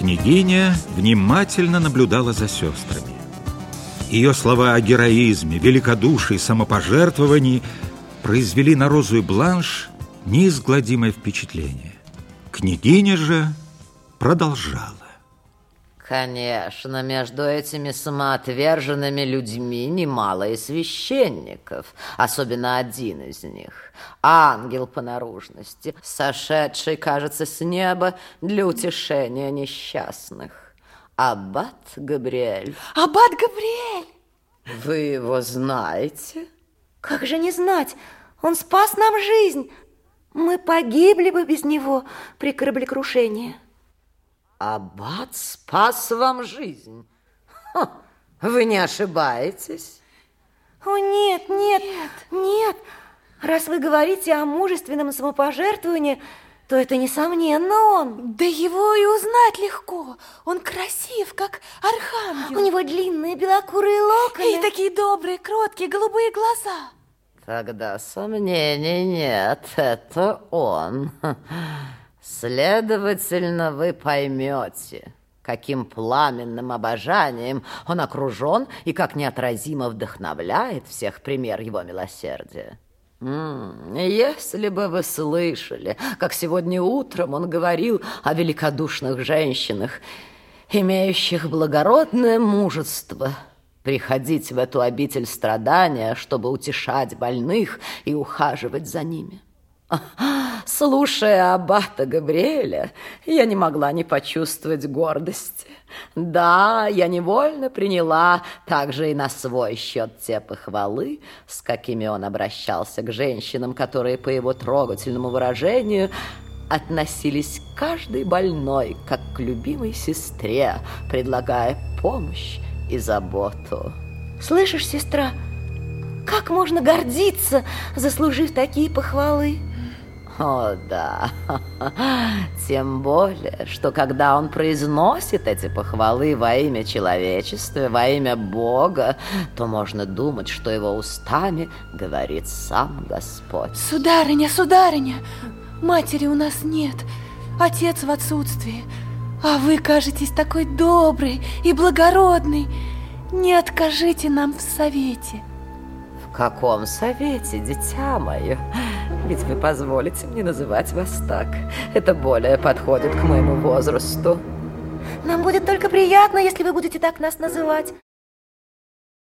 Княгиня внимательно наблюдала за сестрами. Ее слова о героизме, великодушии, самопожертвовании произвели на Розу и Бланш неизгладимое впечатление. Княгиня же продолжала. Конечно, между этими самоотверженными людьми немало и священников, особенно один из них, ангел по наружности, сошедший, кажется, с неба для утешения несчастных. Аббат Габриэль. Аббат Габриэль! Вы его знаете? Как же не знать? Он спас нам жизнь. Мы погибли бы без него при кораблекрушении. Аббат спас вам жизнь. Ха, вы не ошибаетесь? О, нет, нет, нет, нет. Раз вы говорите о мужественном самопожертвовании, то это, несомненно, он. Да его и узнать легко. Он красив, как архангел. У него длинные белокурые локоны. И такие добрые, кроткие, голубые глаза. Тогда сомнений нет, это он. Следовательно, вы поймете, каким пламенным обожанием он окружен и как неотразимо вдохновляет всех пример его милосердия. Если бы вы слышали, как сегодня утром он говорил о великодушных женщинах, имеющих благородное мужество приходить в эту обитель страдания, чтобы утешать больных и ухаживать за ними. Слушая аббата Габриэля, я не могла не почувствовать гордости. Да, я невольно приняла также и на свой счет те похвалы, с какими он обращался к женщинам, которые, по его трогательному выражению, относились к каждой больной, как к любимой сестре, предлагая помощь и заботу. Слышишь, сестра, как можно гордиться, заслужив такие похвалы? О, да. Тем более, что когда он произносит эти похвалы во имя человечества, во имя Бога, то можно думать, что его устами говорит сам Господь. Сударыня, сударыня, матери у нас нет, отец в отсутствии, а вы кажетесь такой добрый и благородный. Не откажите нам в совете. В каком совете, дитя мое? Ведь вы позволите мне называть вас так. Это более подходит к моему возрасту. Нам будет только приятно, если вы будете так нас называть.